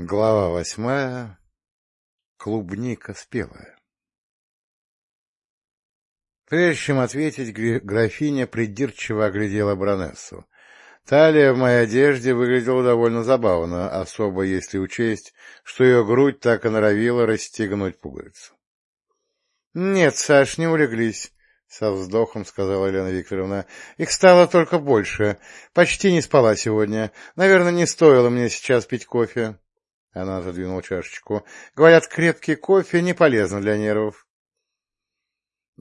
Глава восьмая. Клубника спелая. Прежде чем ответить, графиня придирчиво оглядела баронессу. Талия в моей одежде выглядела довольно забавно, особо если учесть, что ее грудь так и норовила расстегнуть пуговицу. — Нет, Саш, не улеглись, — со вздохом сказала Елена Викторовна. — Их стало только больше. Почти не спала сегодня. Наверное, не стоило мне сейчас пить кофе. Она отодвинула чашечку. Говорят, крепкий кофе не полезно для нервов.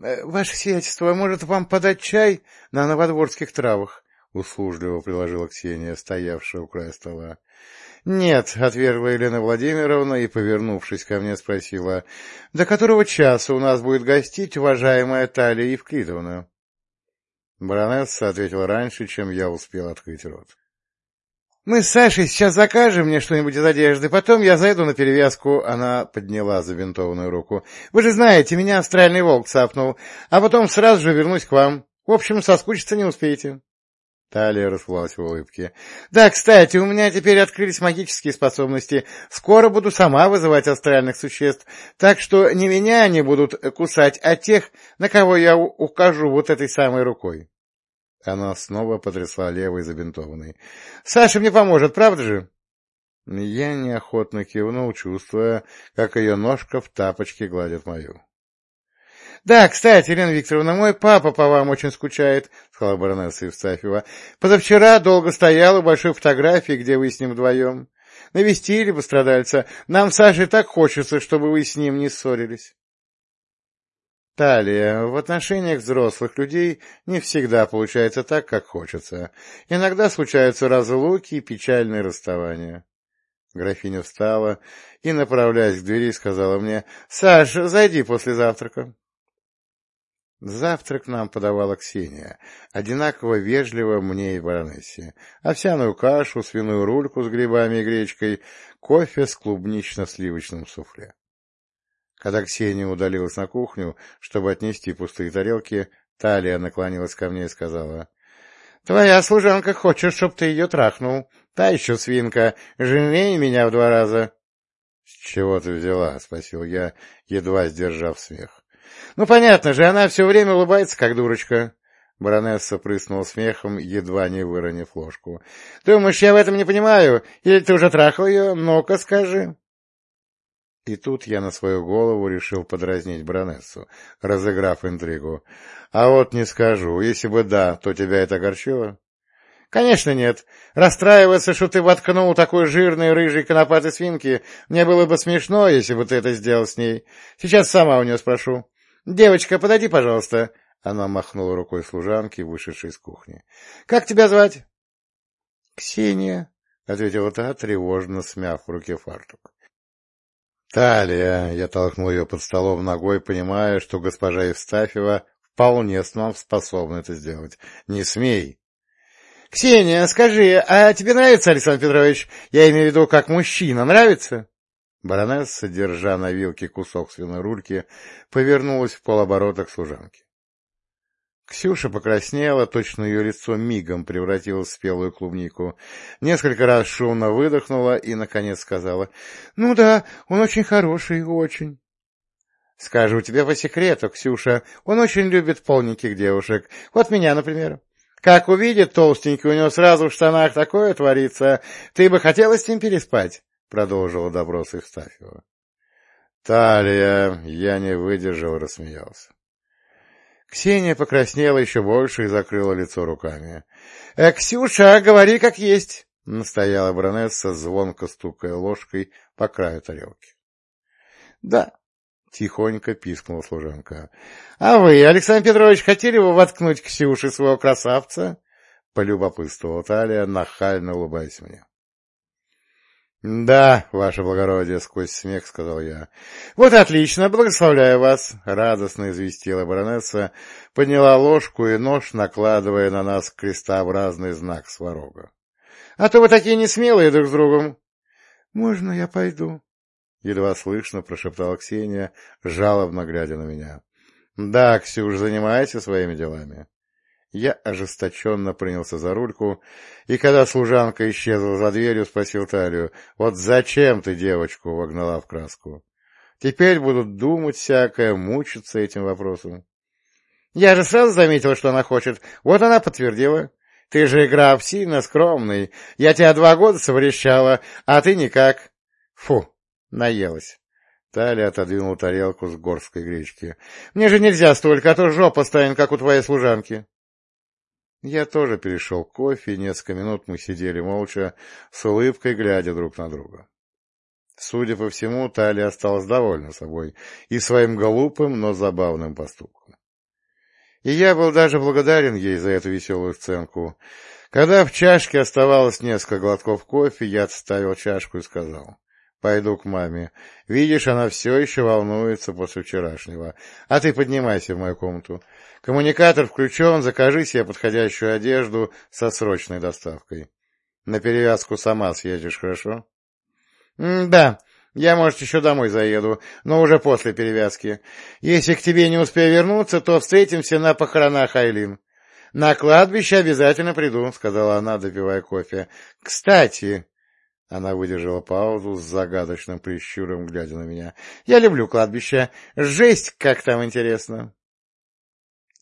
«Э, — Ваше сиятельство, может вам подать чай на новодворских травах? — услужливо приложила Ксения, стоявшая у края стола. — Нет, — отвергла Елена Владимировна и, повернувшись ко мне, спросила, — до которого часа у нас будет гостить уважаемая Талия Евклидовна? Баронесса ответила раньше, чем я успел открыть рот. «Мы с Сашей сейчас закажем мне что-нибудь из одежды, потом я зайду на перевязку». Она подняла забинтованную руку. «Вы же знаете, меня астральный волк цапнул, а потом сразу же вернусь к вам. В общем, соскучиться не успеете». Талия расплылась в улыбке. «Да, кстати, у меня теперь открылись магические способности. Скоро буду сама вызывать астральных существ, так что не меня они будут кусать, а тех, на кого я укажу вот этой самой рукой». Она снова потрясла левой забинтованной. — Саша мне поможет, правда же? Я неохотно кивнул, чувствуя, как ее ножка в тапочке гладит мою. — Да, кстати, Елена Викторовна, мой папа по вам очень скучает, — сказала баронесса Евстафьева. — Позавчера долго стоял у большой фотографии, где вы с ним вдвоем. Навестили пострадальца. Нам, Саше, так хочется, чтобы вы с ним не ссорились. Талия, в отношениях взрослых людей не всегда получается так, как хочется. Иногда случаются разлуки и печальные расставания. Графиня встала и, направляясь к двери, сказала мне, — Саш, зайди после завтрака. Завтрак нам подавала Ксения, одинаково вежливо мне и баронессе. Овсяную кашу, свиную рульку с грибами и гречкой, кофе с клубнично-сливочным суфле. Когда Ксения удалилась на кухню, чтобы отнести пустые тарелки, Талия наклонилась ко мне и сказала, — Твоя служанка хочет, чтоб ты ее трахнул. Та еще свинка, женей меня в два раза. — С чего ты взяла? — спросил я, едва сдержав смех. — Ну, понятно же, она все время улыбается, как дурочка. Баронесса прыснула смехом, едва не выронив ложку. — Думаешь, я в этом не понимаю? Или ты уже трахал ее? Ну-ка, скажи. И тут я на свою голову решил подразнить баронессу, разыграв интригу. А вот не скажу, если бы да, то тебя это огорчило? Конечно, нет. Расстраиваться, что ты воткнул такой жирной рыжей конопатой свинки, мне было бы смешно, если бы ты это сделал с ней. Сейчас сама у нее спрошу. Девочка, подойди, пожалуйста. Она махнула рукой служанки, вышедшей из кухни. — Как тебя звать? — Ксения, — ответила та, тревожно смяв в руке фартук. «Талия!» — я толкнул ее под столом ногой, понимая, что госпожа Евстафьева вполне с нам способна это сделать. «Не смей!» «Ксения, скажи, а тебе нравится, Александр Петрович? Я имею в виду, как мужчина. Нравится?» Баронесса, держа на вилке кусок свиной рульки, повернулась в полоборота к служанке. Ксюша покраснела, точно ее лицо мигом превратилось в спелую клубнику. Несколько раз шумно выдохнула и, наконец, сказала, — Ну да, он очень хороший, очень. — Скажу тебе по секрету, Ксюша, он очень любит полненьких девушек. Вот меня, например. Как увидит толстенький, у него сразу в штанах такое творится. Ты бы хотела с ним переспать? — продолжила допрос Евстафьева. — Талия, я не выдержал рассмеялся. Ксения покраснела еще больше и закрыла лицо руками. «Э, — Ксюша, говори как есть, — настояла баронесса, звонко стукая ложкой по краю тарелки. — Да, — тихонько пискнула служанка. — А вы, Александр Петрович, хотели бы воткнуть Ксюше своего красавца? — полюбопытствовала Талия, нахально улыбаясь мне. — Да, ваше благородие, — сквозь смех сказал я. — Вот отлично, благословляю вас, — радостно известила баронесса, подняла ложку и нож, накладывая на нас крестообразный знак сварога. — А то вы такие несмелые друг с другом. — Можно я пойду? — едва слышно прошептала Ксения, жалобно глядя на меня. — Да, Ксюш, занимайся своими делами. Я ожесточенно принялся за рульку, и когда служанка исчезла за дверью, спросил Талию, «Вот зачем ты девочку вогнала в краску? Теперь будут думать всякое, мучиться этим вопросом». «Я же сразу заметила, что она хочет. Вот она подтвердила. Ты же граф сильно скромный. Я тебя два года соврещала, а ты никак. Фу, наелась». Талия отодвинула тарелку с горской гречки. — Мне же нельзя столько, а то жопа станет, как у твоей служанки. Я тоже перешел к кофе, и несколько минут мы сидели молча, с улыбкой глядя друг на друга. Судя по всему, Талия осталась довольна собой и своим глупым, но забавным поступком. И я был даже благодарен ей за эту веселую сценку. Когда в чашке оставалось несколько глотков кофе, я отставил чашку и сказал. Пойду к маме. Видишь, она все еще волнуется после вчерашнего. А ты поднимайся в мою комнату. Коммуникатор включен, закажи себе подходящую одежду со срочной доставкой. На перевязку сама съездишь, хорошо? — Да, я, может, еще домой заеду, но уже после перевязки. Если к тебе не успею вернуться, то встретимся на похоронах Айлин. На кладбище обязательно приду, — сказала она, допивая кофе. — Кстати... Она выдержала паузу с загадочным прищуром, глядя на меня. — Я люблю кладбище. Жесть, как там интересно.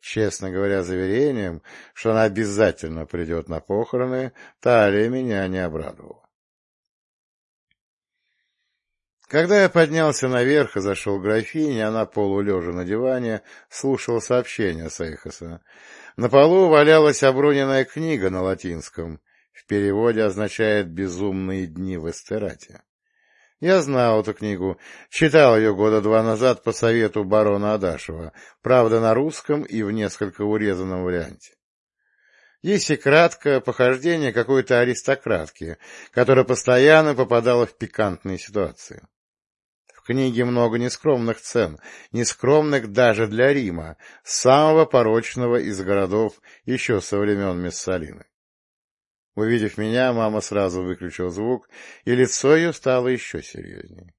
Честно говоря, заверением, что она обязательно придет на похороны, Талия меня не обрадовала. Когда я поднялся наверх и зашел к графине, она полулежа на диване слушала сообщение Сейхаса. На полу валялась оброненная книга на латинском — в переводе означает «безумные дни в Эстерате». Я знал эту книгу, читал ее года два назад по совету барона Адашева, правда на русском и в несколько урезанном варианте. Если кратко, похождение какой-то аристократки, которая постоянно попадала в пикантные ситуации. В книге много нескромных цен, нескромных даже для Рима, самого порочного из городов еще со времен Мессалины. Увидев меня, мама сразу выключила звук, и лицо ее стало еще серьезнее.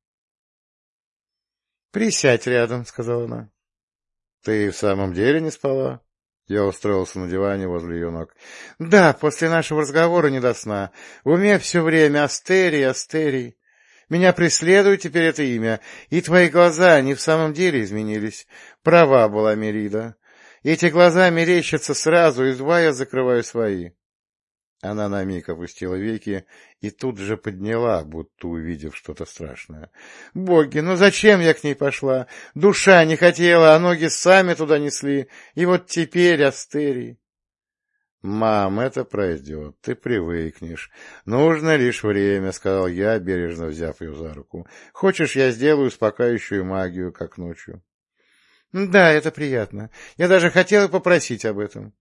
— Присядь рядом, — сказала она. — Ты в самом деле не спала? Я устроился на диване возле ее ног. — Да, после нашего разговора не до сна. В уме все время Астерий, Астерий. Меня преследует теперь это имя, и твои глаза, они в самом деле изменились. Права была Мерида. Эти глаза мерещатся сразу, и два я закрываю свои. Она на миг опустила веки и тут же подняла, будто увидев что-то страшное. «Боги, ну зачем я к ней пошла? Душа не хотела, а ноги сами туда несли. И вот теперь Астерий...» «Мам, это пройдет, ты привыкнешь. Нужно лишь время», — сказал я, бережно взяв ее за руку. «Хочешь, я сделаю успокаивающую магию, как ночью?» «Да, это приятно. Я даже хотела попросить об этом».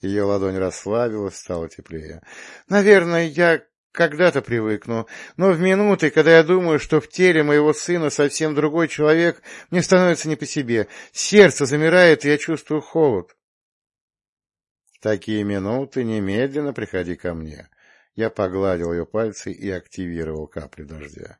Ее ладонь расслабилась, стало теплее. «Наверное, я когда-то привыкну, но в минуты, когда я думаю, что в теле моего сына совсем другой человек, мне становится не по себе. Сердце замирает, и я чувствую холод». «В такие минуты немедленно приходи ко мне». Я погладил ее пальцы и активировал капли дождя.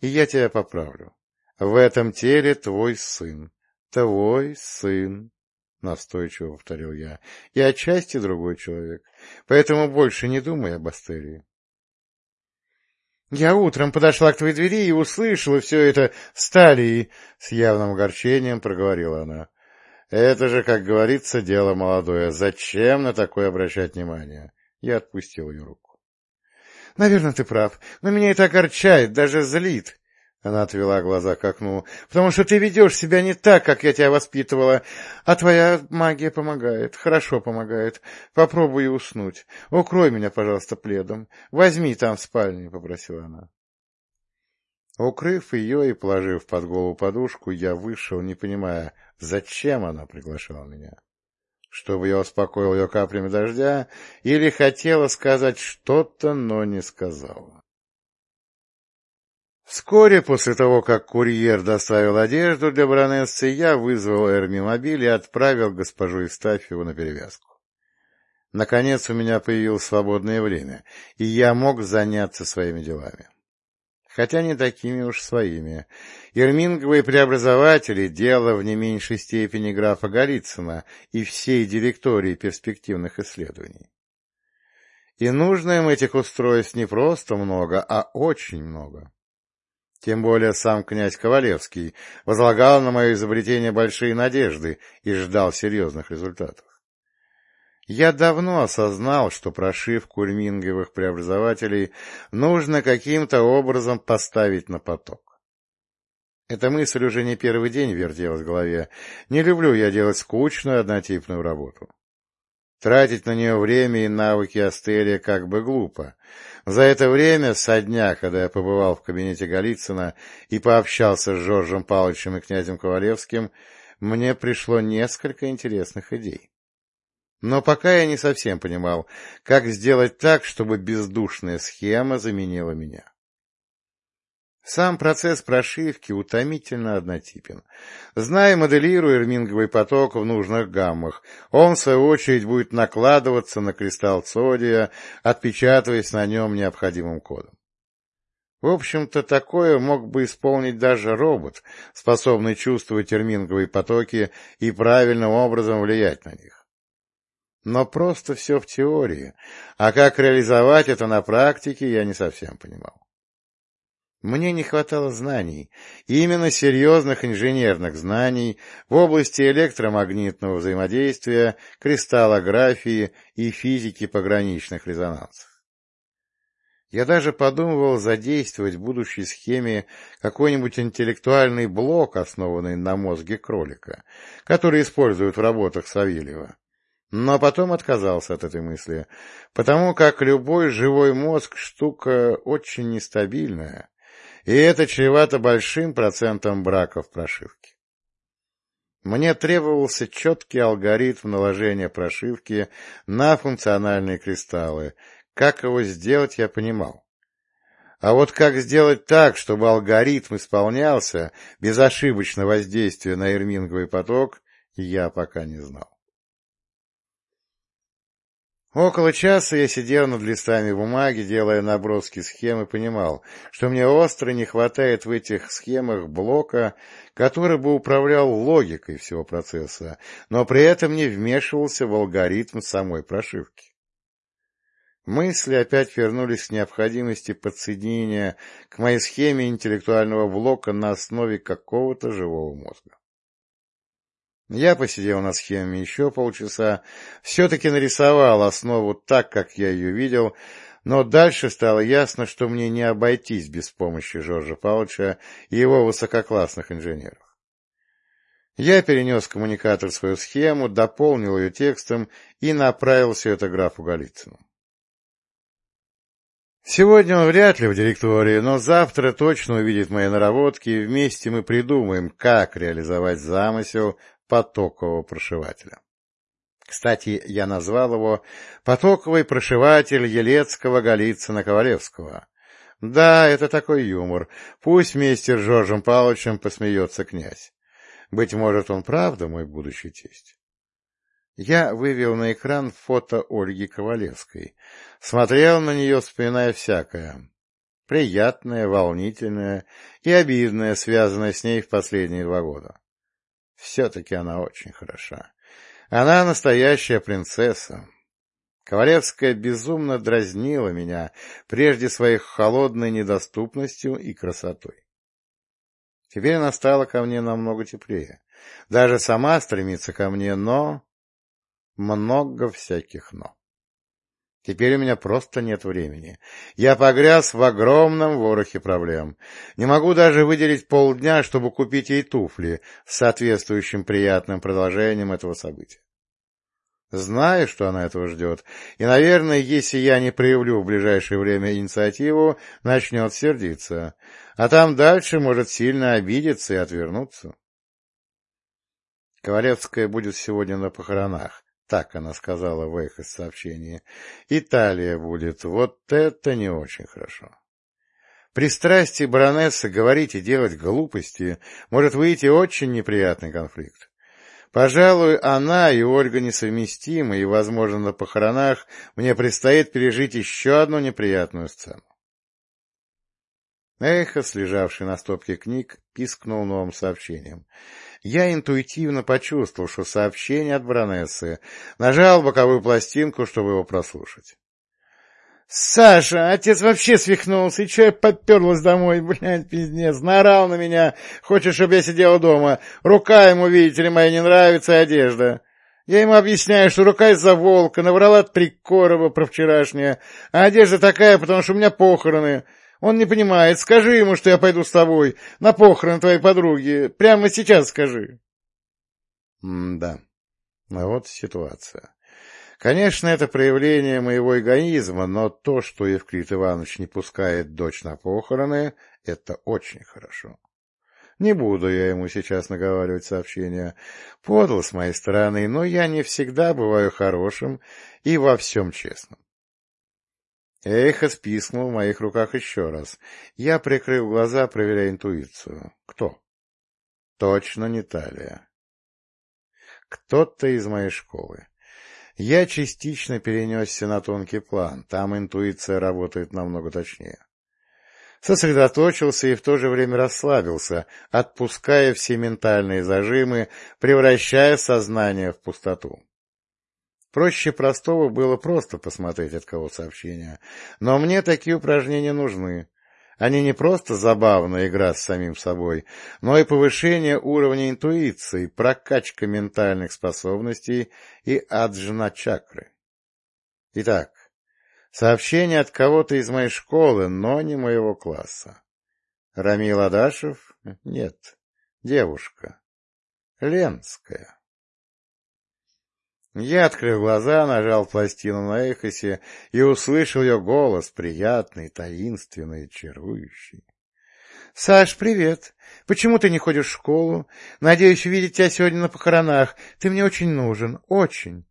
«И я тебя поправлю. В этом теле твой сын. Твой сын». — настойчиво повторил я, — и отчасти другой человек. Поэтому больше не думай об Астерии. Я утром подошла к твоей двери и услышала все это с талией, — с явным огорчением проговорила она. Это же, как говорится, дело молодое. Зачем на такое обращать внимание? Я отпустил ее руку. — Наверное, ты прав, но меня это огорчает, даже злит. Она отвела глаза к окну. — Потому что ты ведешь себя не так, как я тебя воспитывала. А твоя магия помогает, хорошо помогает. Попробуй уснуть. Укрой меня, пожалуйста, пледом. Возьми там в спальне, — попросила она. Укрыв ее и положив под голову подушку, я вышел, не понимая, зачем она приглашала меня. Чтобы я успокоил ее каплями дождя или хотела сказать что-то, но не сказала. Вскоре после того, как курьер доставил одежду для баронессы, я вызвал Эрмимобиль и отправил госпожу Истафьеву на перевязку. Наконец у меня появилось свободное время, и я мог заняться своими делами. хотя не такими уж своими. Ирминговые преобразователи — дело в не меньшей степени графа Голицына и всей директории перспективных исследований. И нужно им этих устройств не просто много, а очень много. Тем более сам князь Ковалевский возлагал на мое изобретение большие надежды и ждал серьезных результатов. Я давно осознал, что прошивку рминговых преобразователей нужно каким-то образом поставить на поток. Эта мысль уже не первый день вертелась в голове. Не люблю я делать скучную однотипную работу. Тратить на нее время и навыки Астерия как бы глупо. За это время, со дня, когда я побывал в кабинете Голицына и пообщался с Жоржем Павловичем и князем Ковалевским, мне пришло несколько интересных идей. Но пока я не совсем понимал, как сделать так, чтобы бездушная схема заменила меня. Сам процесс прошивки утомительно однотипен. Зная, моделируя эрминговый поток в нужных гаммах, он, в свою очередь, будет накладываться на кристалл цодия, отпечатываясь на нем необходимым кодом. В общем-то, такое мог бы исполнить даже робот, способный чувствовать эрминговые потоки и правильным образом влиять на них. Но просто все в теории, а как реализовать это на практике, я не совсем понимал. Мне не хватало знаний, именно серьезных инженерных знаний в области электромагнитного взаимодействия, кристаллографии и физики пограничных резонансов. Я даже подумывал задействовать в будущей схеме какой-нибудь интеллектуальный блок, основанный на мозге кролика, который используют в работах Савельева. Но потом отказался от этой мысли, потому как любой живой мозг — штука очень нестабильная, и это чревато большим процентом браков прошивки. Мне требовался четкий алгоритм наложения прошивки на функциональные кристаллы. Как его сделать, я понимал. А вот как сделать так, чтобы алгоритм исполнялся без ошибочного воздействия на эрминговый поток, я пока не знал. Около часа я сидел над листами бумаги, делая наброски схем и понимал, что мне остро не хватает в этих схемах блока, который бы управлял логикой всего процесса, но при этом не вмешивался в алгоритм самой прошивки. Мысли опять вернулись к необходимости подсоединения к моей схеме интеллектуального блока на основе какого-то живого мозга. Я посидел на схеме еще полчаса, все-таки нарисовал основу так, как я ее видел, но дальше стало ясно, что мне не обойтись без помощи Жоржа Павловича и его высококлассных инженеров. Я перенес коммуникатор свою схему, дополнил ее текстом и направил все это графу Голицыну. Сегодня он вряд ли в директории, но завтра точно увидит мои наработки, и вместе мы придумаем, как реализовать замысел потокового прошивателя. Кстати, я назвал его «потоковый прошиватель Елецкого Голицына-Ковалевского». Да, это такой юмор. Пусть вместе с Жоржем Павловичем посмеется князь. Быть может, он правда мой будущий тесть. Я вывел на экран фото Ольги Ковалевской. Смотрел на нее, вспоминая всякое. Приятное, волнительное и обидное, связанное с ней в последние два года. Все-таки она очень хороша. Она настоящая принцесса. Ковалевская безумно дразнила меня, прежде своей холодной недоступностью и красотой. Теперь она стала ко мне намного теплее. Даже сама стремится ко мне, но... Много всяких «но». Теперь у меня просто нет времени. Я погряз в огромном ворохе проблем. Не могу даже выделить полдня, чтобы купить ей туфли с соответствующим приятным продолжением этого события. Знаю, что она этого ждет, и, наверное, если я не проявлю в ближайшее время инициативу, начнет сердиться, а там дальше может сильно обидеться и отвернуться. Ковалевская будет сегодня на похоронах. Так она сказала в эхо сообщении. Италия будет. Вот это не очень хорошо. Пристрастие баронессы говорить и делать глупости может выйти очень неприятный конфликт. Пожалуй, она и Ольга несовместимы, и, возможно, на похоронах мне предстоит пережить еще одну неприятную сцену. Эхос, лежавший на стопке книг, пискнул новым сообщением. Я интуитивно почувствовал, что сообщение от баронессы. Нажал боковую пластинку, чтобы его прослушать. «Саша, отец вообще свихнулся, и че я поперлась домой, блядь, пиздец, наорал на меня, хочешь, чтобы я сидела дома, рука ему, видите ли, моя не нравится, одежда. Я ему объясняю, что рука из-за волка, наврала три короба про вчерашнее, а одежда такая, потому что у меня похороны. Он не понимает, скажи ему, что я пойду с тобой, на похороны твоей подруги, прямо сейчас скажи». М-да, вот ситуация. Конечно, это проявление моего эгоизма, но то, что Евклид Иванович не пускает дочь на похороны, это очень хорошо. Не буду я ему сейчас наговаривать сообщения. Подло с моей стороны, но я не всегда бываю хорошим и во всем честным. Эхо списнул в моих руках еще раз. Я прикрыл глаза, проверяя интуицию. Кто? Точно не Талия. Кто-то из моей школы. Я частично перенесся на тонкий план, там интуиция работает намного точнее. Сосредоточился и в то же время расслабился, отпуская все ментальные зажимы, превращая сознание в пустоту. Проще простого было просто посмотреть, от кого сообщение, но мне такие упражнения нужны. Они не просто забавная игра с самим собой, но и повышение уровня интуиции, прокачка ментальных способностей и аджна чакры. Итак, сообщение от кого-то из моей школы, но не моего класса. Рамил Адашев? Нет. Девушка. Ленская. Я открыл глаза, нажал пластину на эхосе и услышал ее голос, приятный, таинственный, чарующий. — Саш, привет! Почему ты не ходишь в школу? Надеюсь увидеть тебя сегодня на похоронах. Ты мне очень нужен, очень.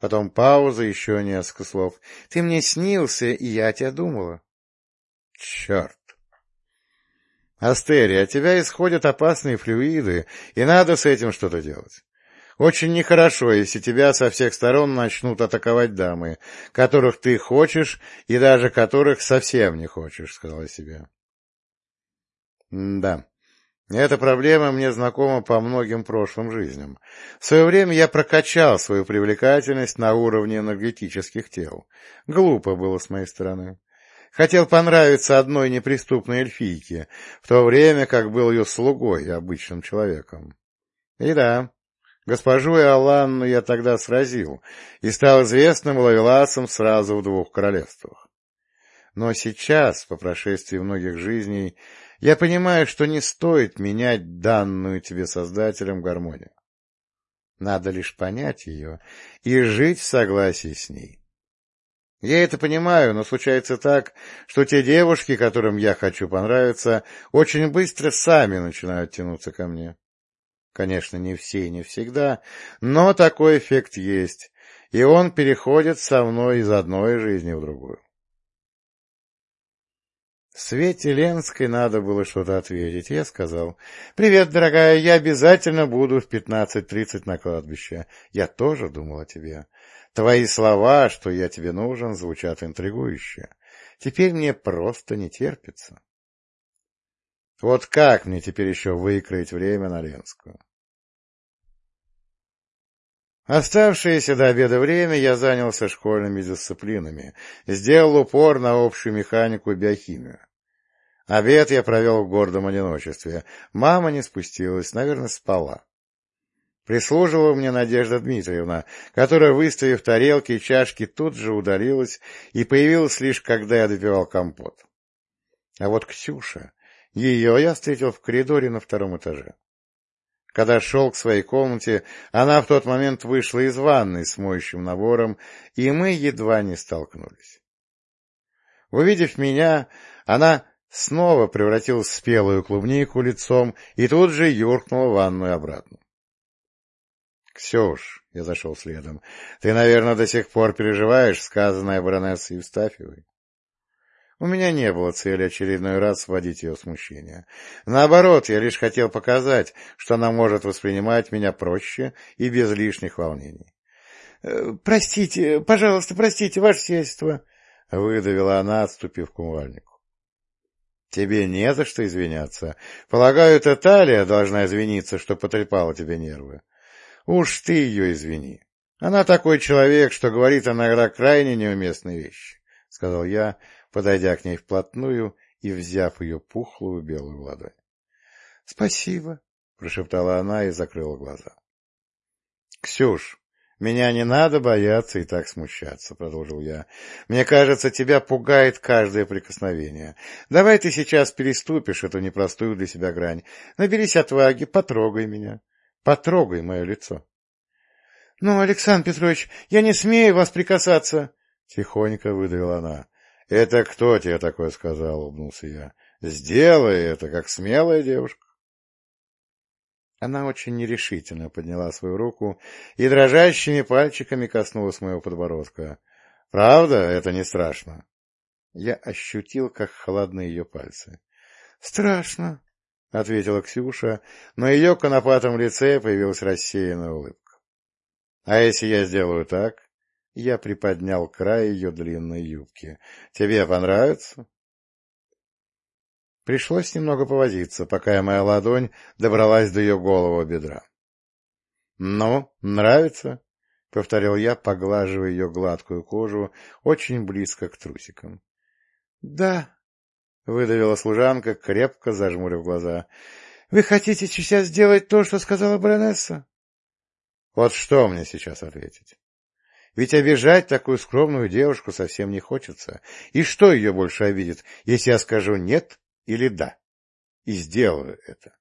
Потом пауза, еще несколько слов. Ты мне снился, и я тебя думала. — Черт! Астерия, от тебя исходят опасные флюиды, и надо с этим что-то делать. Очень нехорошо, если тебя со всех сторон начнут атаковать дамы, которых ты хочешь и даже которых совсем не хочешь, — сказала себе. — Да, эта проблема мне знакома по многим прошлым жизням. В свое время я прокачал свою привлекательность на уровне энергетических тел. Глупо было с моей стороны. Хотел понравиться одной неприступной эльфийке, в то время как был ее слугой, обычным человеком. И да, Госпожу Иоланну я тогда сразил и стал известным ловеласом сразу в двух королевствах. Но сейчас, по прошествии многих жизней, я понимаю, что не стоит менять данную тебе Создателем гармонию. Надо лишь понять ее и жить в согласии с ней. Я это понимаю, но случается так, что те девушки, которым я хочу понравиться, очень быстро сами начинают тянуться ко мне. Конечно, не все и не всегда, но такой эффект есть, и он переходит со мной из одной жизни в другую. Свете Ленской надо было что-то ответить. Я сказал, «Привет, дорогая, я обязательно буду в пятнадцать тридцать на кладбище. Я тоже думал о тебе. Твои слова, что я тебе нужен, звучат интригующе. Теперь мне просто не терпится». Вот как мне теперь еще выкроить время на Ленскую? Оставшееся до обеда время я занялся школьными дисциплинами, сделал упор на общую механику и биохимию. Обед я провел в гордом одиночестве. Мама не спустилась, наверное, спала. Прислуживала мне Надежда Дмитриевна, которая, выставив тарелки и чашки, тут же удалилась и появилась лишь, когда я допивал компот. А вот Ксюша ее я встретил в коридоре на втором этаже. Когда шел к своей комнате, она в тот момент вышла из ванной с моющим набором, и мы едва не столкнулись. Увидев меня, она снова превратилась в спелую клубнику лицом и тут же юркнула в ванную обратно. — Ксюш, — я зашел следом, — ты, наверное, до сих пор переживаешь сказанное баронессой Евстафьевой? У меня не было цели очередной раз вводить ее смущение. Наоборот, я лишь хотел показать, что она может воспринимать меня проще и без лишних волнений. «Э, — Простите, пожалуйста, простите, ваше сельство, — выдавила она, отступив к умывальнику. — Тебе не за что извиняться. Полагаю, это Талия должна извиниться, что потрепала тебе нервы. Уж ты ее извини. Она такой человек, что говорит иногда крайне неуместные вещи, — сказал я, подойдя к ней вплотную и взяв ее пухлую белую ладонь. — Спасибо, — прошептала она и закрыла глаза. — Ксюш, меня не надо бояться и так смущаться, — продолжил я. — Мне кажется, тебя пугает каждое прикосновение. Давай ты сейчас переступишь эту непростую для себя грань. Наберись отваги, потрогай меня. Потрогай мое лицо. — Ну, Александр Петрович, я не смею вас прикасаться, — тихонько выдавила она. — Это кто тебе такое сказал? — улыбнулся я. — Сделай это, как смелая девушка. Она очень нерешительно подняла свою руку и дрожащими пальчиками коснулась моего подбородка. — Правда, это не страшно? Я ощутил, как холодны ее пальцы. — Страшно, — ответила Ксюша, но ее конопатом лице появилась рассеянная улыбка. — А если я сделаю так? Я приподнял край ее длинной юбки. — Тебе понравится? Пришлось немного повозиться, пока моя ладонь добралась до ее голову бедра. — Ну, нравится? — повторил я, поглаживая ее гладкую кожу очень близко к трусикам. — Да, — выдавила служанка, крепко зажмурив глаза. — Вы хотите сейчас сделать то, что сказала баронесса? — Вот что мне сейчас ответить? Ведь обижать такую скромную девушку совсем не хочется. И что ее больше обидит, если я скажу «нет» или «да», и сделаю это.